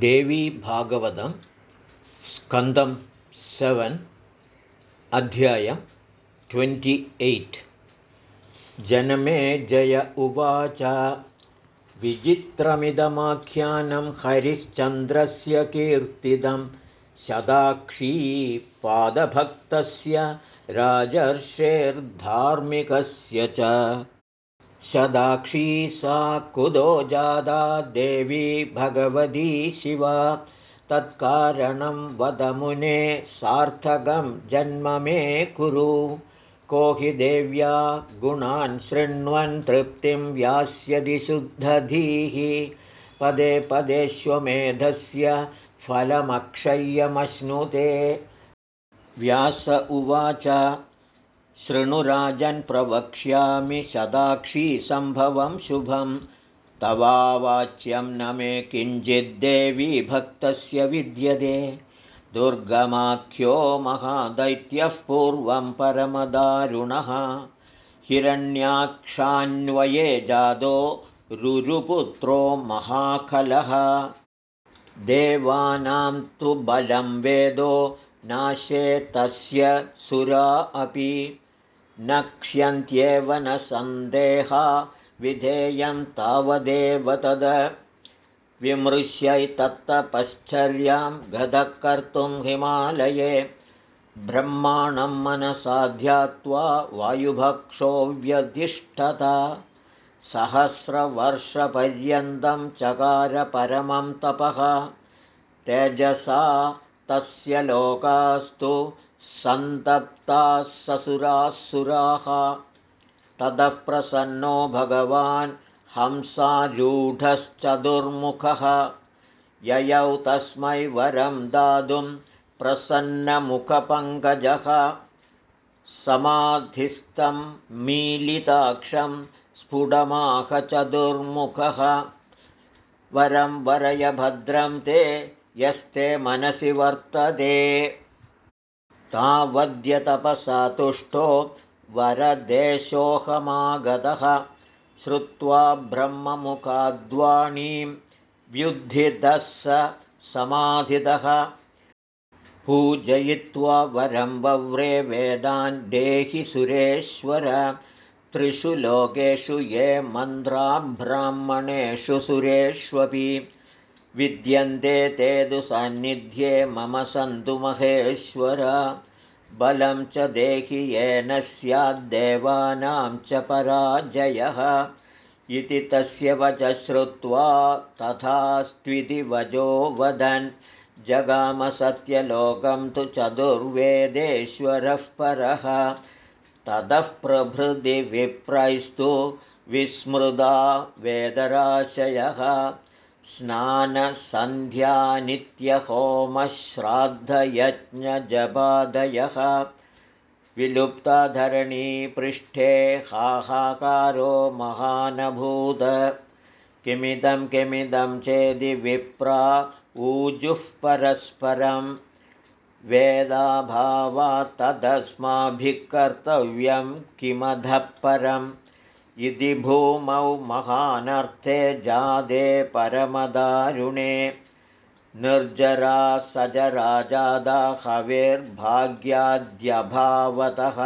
देवी भागवतं स्कन्दं सेवन् अध्यायं twenty eight. Janamejaya उवाच। विचित्रमिदमाख्यानं हरिश्चन्द्रस्य कीर्तितं शदाक्षीपादभक्तस्य राजर्षेर्धार्मिकस्य च शदाक्षी सा कुदो जादा देवी भगवती शिवा। तत्कारणं वदमुने सार्थकं जन्म मे कुरु। को हि देव्या गुणान् शृण्वन् तृप्तिं व्यास्यति शुद्धधीः पदे पदेष्वमेधस्य फलमक्षय्यमश्नुते। व्यास उवाच शृणुराजन् प्रवक्ष्यामि शदाक्षीसम्भवं शुभं तवावाच्यं न मे किञ्चिद्देवी भक्तस्य विद्यते। दुर्गमाख्यो महादैत्यः पूर्वं परमदारुणः। हिरण्याक्षान्वये जादो रुरुपुत्रो महाखलः। देवानां तु बलं वेदो नाशे तस्य सुरा अपि न क्ष्यन्त्येव न सन्देहा विधेयं तावदेव तद। विमृश्यैतत्तपश्चर्यां गतः कर्तुं हिमालये ब्रह्माणं मनसा ध्यात्वा वायुभक्षो व्यधिष्ठत। सहस्रवर्षपर्यन्तं चकारपरमं तपः। तेजसा तस्य लोकास्तु सन्तप्ताः ससुराः ततः प्रसन्नो भगवान् हंसारूढश्चतुर्मुखः ययौ तस्मै वरं दातुं प्रसन्नमुखपङ्कजः। समाधिस्थं मीलिताक्षं स्फुटमाह चतुर्मुखः। वरं वरय भद्रं ते यस्ते मनसि वर्तते तावद्यतपसा तुष्टो वरदेशोऽहमागतः श्रुत्वा ब्रह्ममुखाद्वाणीं व्युद्धितः स समाधितः। पूजयित्वा वरं वव्रे वेदान् देहि सुरेश्वर त्रिषु लोकेषु ये मन्त्रा ब्राह्मणेषु सुरेष्वपि विद्यन्ते ते तु सान्निध्ये मम सन्तु महेश्वर। बलं च देहि येन स्याद्देवानां च पराजयः। इति तस्य वच श्रुत्वा तथा स्त्विति वजो वदन् जगामसत्यलोकं तु चतुर्वेदेश्वरः परः। ततः प्रभृति विप्रैस्तु विस्मृदा वेदराशयः स्नानसन्ध्यानित्यहोमश्राद्धयज्ञजपादयः। विलुप्ताधरणीपृष्ठे हाहाकारो महानभूत। किमिदं किमिदं चेदि विप्रा ऊजुः परस्परं। वेदाभावात्तदस्माभिः कर्तव्यं किमधः परम् इति भूमौ महानर्थे जादे परमदारुणे निर्जरा सजराजादा हवेर्भाग्याद्यभावतः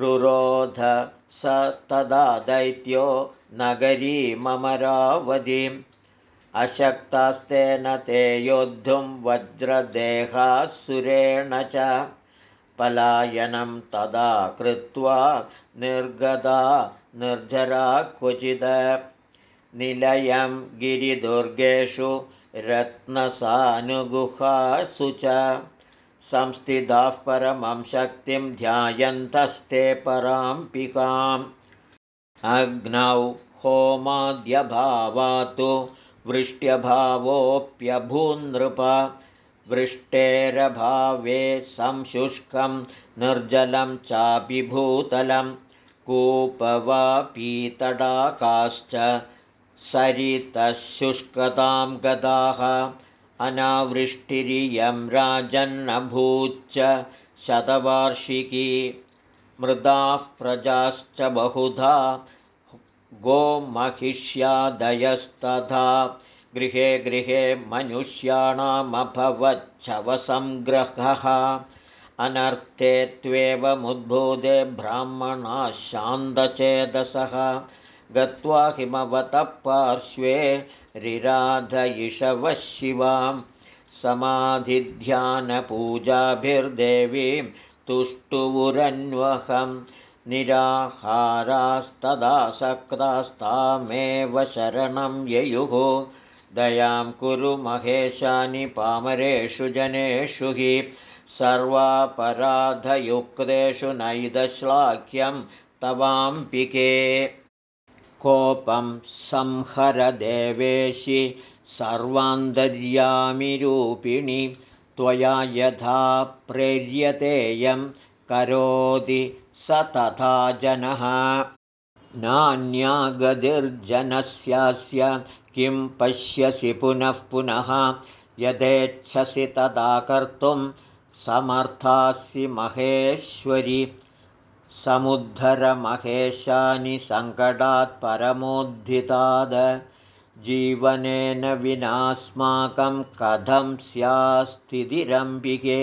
रुरोध स तदा दैत्यो नगरीममरावधिम् अशक्तास्तेन ते योद्धुं वज्रदेहासुरेण च पलायनं तदा कृत्वा निर्गदा निर्जरा क्वचिद। निलयं गिरिदुर्गेषु रत्नसानुगुहासु च। संस्थिताः परमं शक्तिं ध्यायन्तस्ते पराम्पिकाम् अग्नौ होमाद्यभावातु वृष्ट्यभावोऽप्यभून्नृप वृष्टेरभावे संशुष्कं निर्जलं चापि भूतलं कूपवापीतडाकाश्च सरितशुष्कतां गताः अनावृष्टिरियं राजन्नभूच्च शतवार्षिकी मृदाः प्रजाश्च बहुधा गोमहिष्यादयस्तथा। गृहे गृहे मनुष्याणामभवच्छवसंग्रहः अनर्थे त्वेवमुद्भूते ब्राह्मणाः शान्तचेदसः गत्वा हिमवतः पार्श्वे रिराधयिषवः शिवां समाधिध्यानपूजाभिर्देवीं तुष्टुवुरन्वहं निराहारास्तदासक्तास्तामेव शरणं ययुः। दयां कुरु महेशानि पामरेषु जनेषु हि सर्वापराधयुक्तेषु नैदश्लाघ्यं तवाम्पिके कोपं संहरदेवेशि सर्वान्तर्यामिरूपिणि त्वया यथा प्रेर्यतेयं करोति स तथा जनः। नान्यागतिर्जनस्यास्य किं पश्यसि पुनः पुनः यथेच्छसि कर्तुं समर्थासि महेश्वरि समुद्धरमहेशानि सङ्कटात् परमोद्धिताद जीवनेन विनास्माकं कथं स्यास्थितिरम्बिके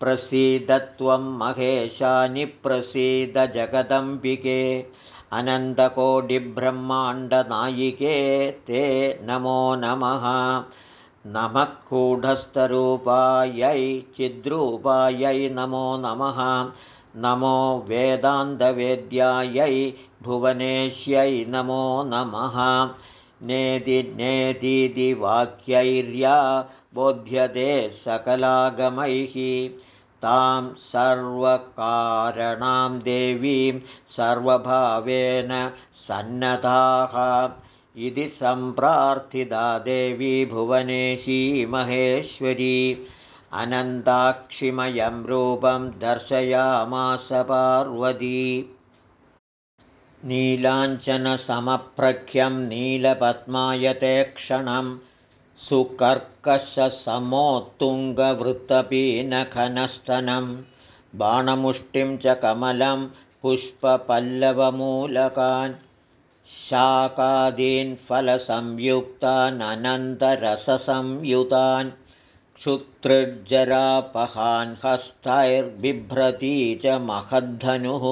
प्रसीदत्वं महेशानि प्रसीदजगदम्बिके अनन्तकोटिब्रह्माण्डनायिके ते नमो नमः नमः कूढस्थरूपायै चिद्रूपायै नमो नमः। नमो वेदान्तवेद्यायै भुवनेश्यै नमो नमः। नेति नेतीति वाक्यैर्या बोध्यते सकलागमैः। तां सर्वकारणां देवीं सर्वभावेन सन्नताः इति सम्प्रार्थिता देवी भुवनेशी महेश्वरी। अनन्ताक्षिमयं रूपं दर्शयामास पार्वती। नीलाञ्चनसमप्रख्यं नीलपद्मायते क्षणं। सुकर्कशसमोत्तुङ्गवृत्तपीनखनस्तनं। बाणमुष्टिं च कमलं पुष्पपल्लवमूलकान् शाकादीन् फलसंयुक्तानन्तरसंयुतान् क्षुत्रिजरापहान् हस्तैर्बिभ्रती च महद्धनुः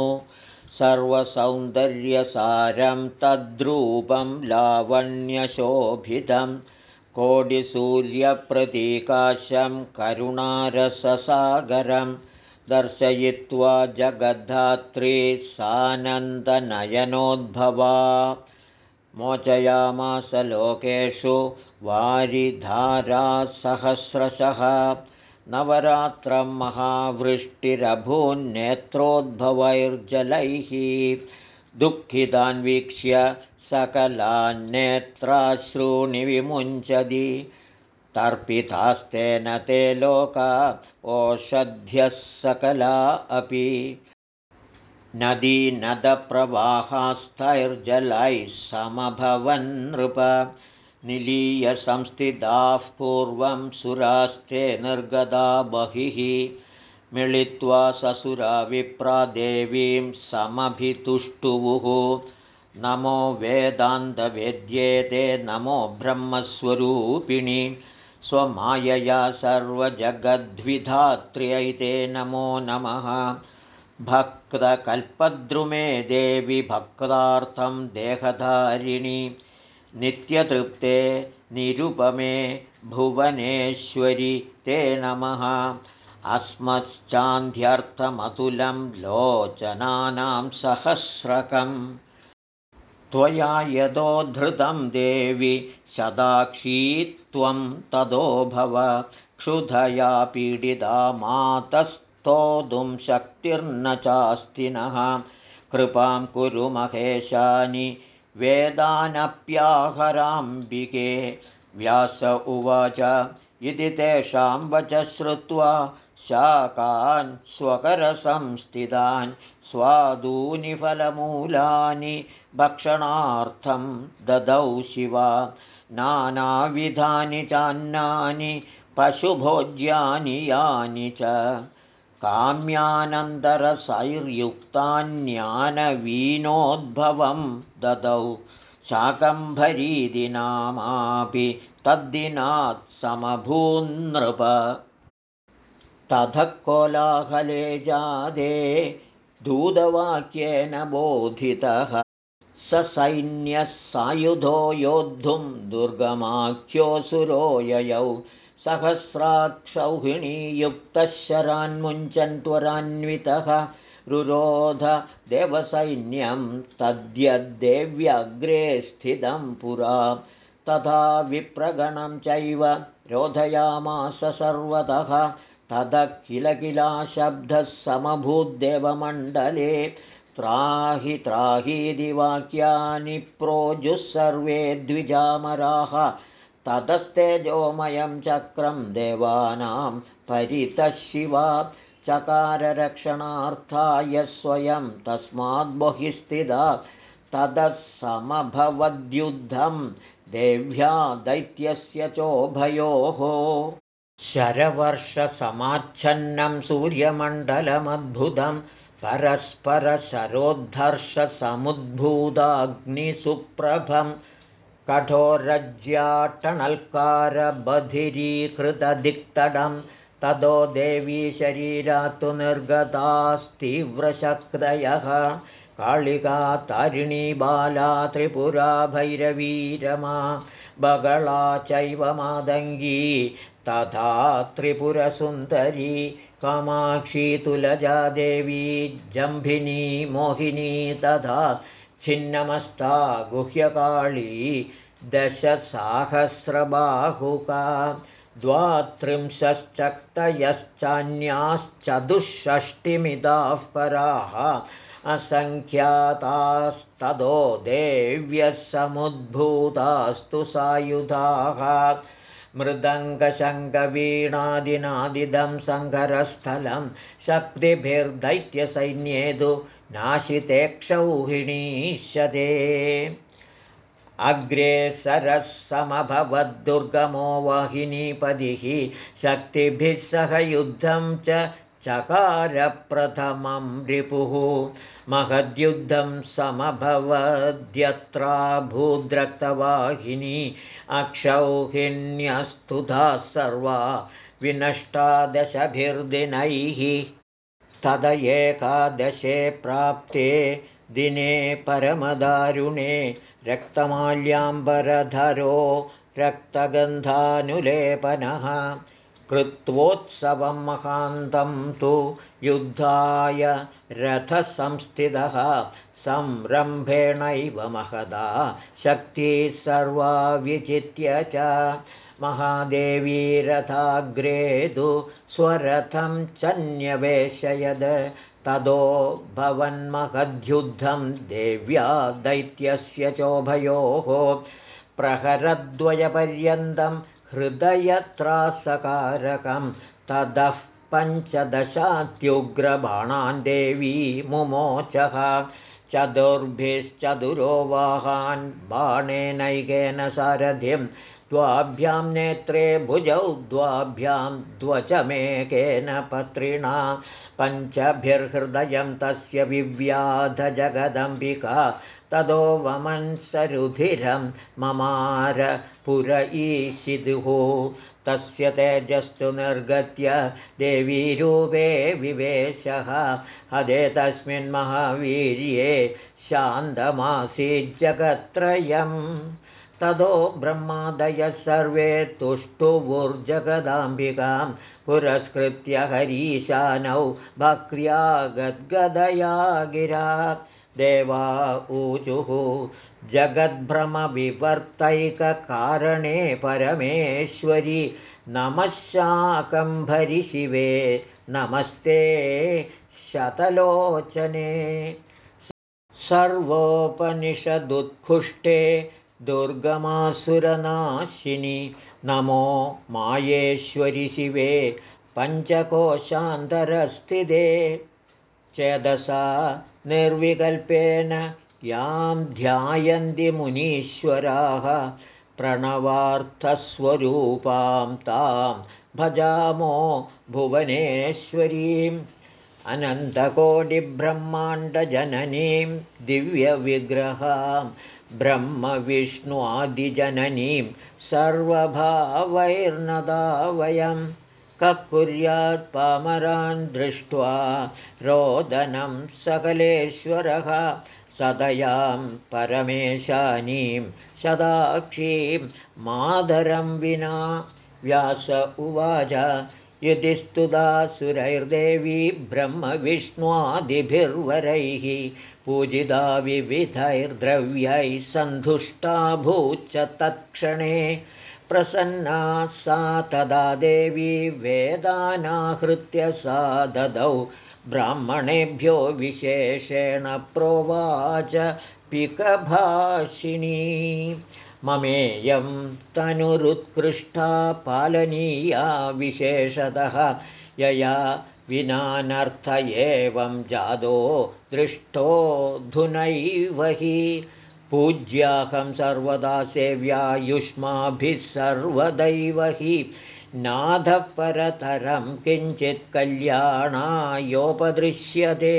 सर्वसौन्दर्यसारं तद्रूपं लावण्यशोभितं कोटिसूर्यप्रतीकाशं करुणारससागरं दर्शयित्वा जगद्धात्री सानन्दनयनोद्भवा। मोचयामास लोकेषु वारिधारासहस्रशः। नवरात्रं महावृष्टिरभून्नेत्रोद्भवैर्जलैः दुःखितान्वीक्ष्य सकलान्नेत्राश्रूणि विमुञ्चति तर्पितास्तेन ते लोका ओषध्यः सकला अपि। नदीनदप्रवाहास्थैर्जलैः समभवन्नृप निलीयसंस्थिताः पूर्वं सुरास्ते निर्गदा बहिः। मिलित्वा ससुराविप्रादेवीं समभितुष्टुवुः। नमो वेदान्तवेद्ये ते नमो ब्रह्मस्वरूपिणि स्वमायया सर्वजगद्विधात्र्यै ते नमो नमः। भक्तकल्पद्रुमे देवि भक्तार्थं देहधारिणि नित्यतृप्ते निरुपमे भुवनेश्वरि ते नमः। अस्मच्चान्ध्यर्थमतुलं लोचनानां सहस्रकम्। त्वया यदोद्धृतं देवि शदाक्षी त्वं तदो भव। क्षुधया पीडिता मातस्तोदुं शक्तिर्न चास्ति नः। कृपां कुरु महेशानि वेदानप्याहराम्बिके। व्यास उवाच इति तेषां वच श्रुत्वा शाकान् स्वकरसंस्थितान् स्वादूनि फलमूलानि भक्षणार्थं ददौ शिवा नानाविधानि चान्नानि पशुभोज्यानि यानि च। काम्यानन्दरसैर्युक्तान्यानवीनोद्भवं ददौ। शाकम्भरीति नामापि तद्दिनात् समभून्नृप तथ कोलाहले जादे दूतवाक्येन बोधितः स सैन्यः सायुधो योद्धुं दुर्गमाख्योऽसुरो ययौ सहस्राक्षौहिणीयुक्तः शरान्मुञ्चन् त्वरान्वितः रुरोध देवसैन्यं तद्यद्देव्यग्रे स्थितं पुरा। तथा विप्रगणं चैव रोधयामास सर्वतः। किल किला शब्दः समभूद्देवमण्डले त्राहि त्राहीति वाक्यानि प्रोजुः सर्वे द्विजामराः। ततस्तेजोमयं चक्रं देवानां परितः शिवा चकाररक्षणार्थाय स्वयं तस्माद्बहिस्थिता ततः समभवद्युद्धं देव्या दैत्यस्य चोभयोः। शरवर्षसमाच्छन्नं सूर्यमण्डलमद्भुतं परस्परशरोद्धर्षसमुद्भूताग्निसुप्रभं कठोरज्याटनल्कारबधिरीकृतदिक्तडं तदो देवी शरीरात्तु निर्गतास्तीव्रशक्तयः कालिका तारिणी बाला त्रिपुरा भैरवीरमा बगला चैव मादङ्गी तथा त्रिपुरसुन्दरी कामाक्षी तुलजा देवी जम्भिनी मोहिनी तथा छिन्नमस्ता गुह्यकाळी दशसाहस्रबाहुका। द्वात्रिंशश्चक्तयश्चान्याश्चतुष्षष्टिमिताः पराः असङ्ख्यातास्तदो देव्यः समुद्भूतास्तु सायुधाः मृदङ्गशङ्गवीणादिनादिदं सङ्घरस्थलं शक्तिभिर्दैत्यसैन्येदु नाशिते क्षौहिणीष्यते अग्रे सरः समभवद्दुर्गमो वाहिनीपदिः शक्तिभिः सह युद्धं च चकारप्रथमं रिपुः। महद्युद्धं समभवद्यत्रा भूद्रक्तवाहिनी अक्षौहिण्यस्तुधा सर्वा विनष्टादशभिर्दिनैः। तद एकादशे प्राप्ते दिने परमदारुणे रक्तमाल्याम्बरधरो रक्तगन्धानुलेपनः। कृत्वोत्सवं महान्तं तु युद्धाय रथसंस्थितः संरम्भेणैव महदा। शक्तिः सर्वा विचित्य च। महादेवी रथाग्रेदु स्वरथं चन्यवेशयद। तदो भवन्महद्युद्धं देव्या दैत्यस्य चोभयोः। प्रहरद्वयपर्यन्तं हृदयत्रासकारकं। ततः पञ्चदशात्युग्रबाणान् देवी मुमोचः चतुर्भिश्चतुरो वाहान् बाणेनैकेन सारथिं द्वाभ्यां नेत्रे भुजौ द्वाभ्यां द्वचमेकेन पत्रिणा पञ्चभिर्हृदयं तस्य विव्याधजगदम्बिका तदो वमंसरुधिरं ममार पुर ईशिदुः तस्य तेजस्तु निर्गत्य देवीरूपे विवेशः। हदे तस्मिन् महावीर्ये शान्तमासीज्जगत्त्रयम् तदो ब्रह्मादयः सर्वे तुष्टुवुर्जगदाम्बिकां पुरस्कृत्य हरीशानौ भक्र्या गद्गदया गिरा देवा ऊचुः जगद्भ्रमविवर्तैककारणे परमेश्वरि नमः शाकम्भरि शिवे नमस्ते शतलोचने। सर्वोपनिषदुत्कृष्टे दुर्गमासुरनाशिनि नमो मायेश्वरि शिवे पञ्चकोशान्तरस्थिते। चेदसा निर्विकल्पेन यां ध्यायन्ति मुनीश्वराः प्रणवार्थस्वरूपां तां भजामो भुवनेश्वरीम् अनन्तकोटिब्रह्माण्डजननीं दिव्यविग्रहां ब्रह्मविष्णुवादिजननीं सर्वभावैर्नदा वयं कुर्यात् पामरान् दृष्ट्वा रोदनं सकलेश्वरः सदयां परमेशानीं सदाक्षीं मादरं विना व्यास उवाच। यदि स्तुदा सुरैर्देवी ब्रह्मविष्णुवादिभिर्वरैः पूजिता विविधैर्द्रव्यैः सन्धुष्टा भूच्च तत्क्षणे प्रसन्ना सा तदा देवी वेदानाहृत्य सा ददौ ब्राह्मणेभ्यो विशेषेण प्रोवाच पिकभाषिणी। ममेयं तनुरुत्कृष्टा पालनीया विशेषतः। यया विनानर्थ एवं जादो दृष्टोऽधुनैव हि। पूज्याहं सर्वदा सेव्यायुष्माभिः सर्वदैव हि नाथः परतरं किञ्चित् कल्याणायोपदृश्यते।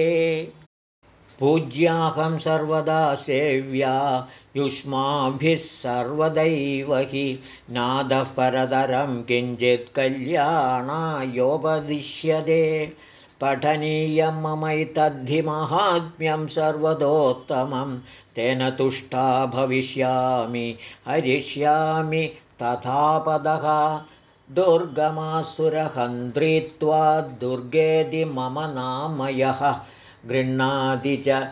पूज्याहं सर्वदा सेव्या युष्माभिः सर्वदैव हि। नादः परतरं किञ्चित् कल्याणायोपदिश्यते। पठनीयं ममैतद्धिमहात्म्यं सर्वदोत्तमं तेन तुष्टा भविष्यामि हरिष्यामि तथापदः दुर्गमासुरहन्त्रीत्वा दुर्गेदि मम नामयः गृह्णाति च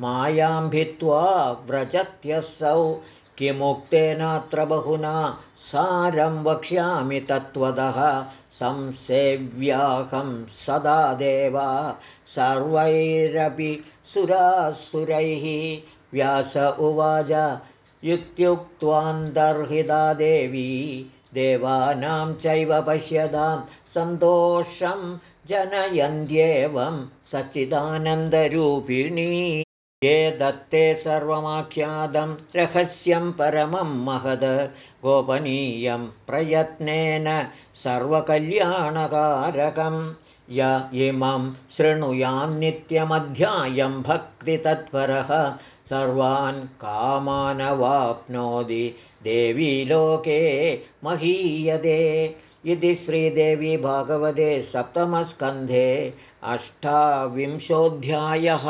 मायां भित्त्वा व्रजत्यसौ। किमुक्तेनात्र बहुना सारं वक्ष्यामि तत्त्वतः संसेव्याहं सदा देवा। सर्वैरपि सुरासुरैः। व्यास उवाच युत्युक्त्वान्तर्हिता देवी देवानां चैव पश्यतां सन्तोषं जनयन्त्येवं सच्चिदानन्दरूपिणी। ये दत्ते सर्वमाख्यातं रहस्यं परमं महद गोपनीयं प्रयत्नेन सर्वकल्याणकारकं। य इमं शृणुयान्नित्यमध्यायं भक्तितत्परः सर्वान् कामानवाप्नोति। देवी लोके महीयते। इति श्रीदेवी भागवते सप्तमस्कन्धे अष्टाविंशोऽध्यायः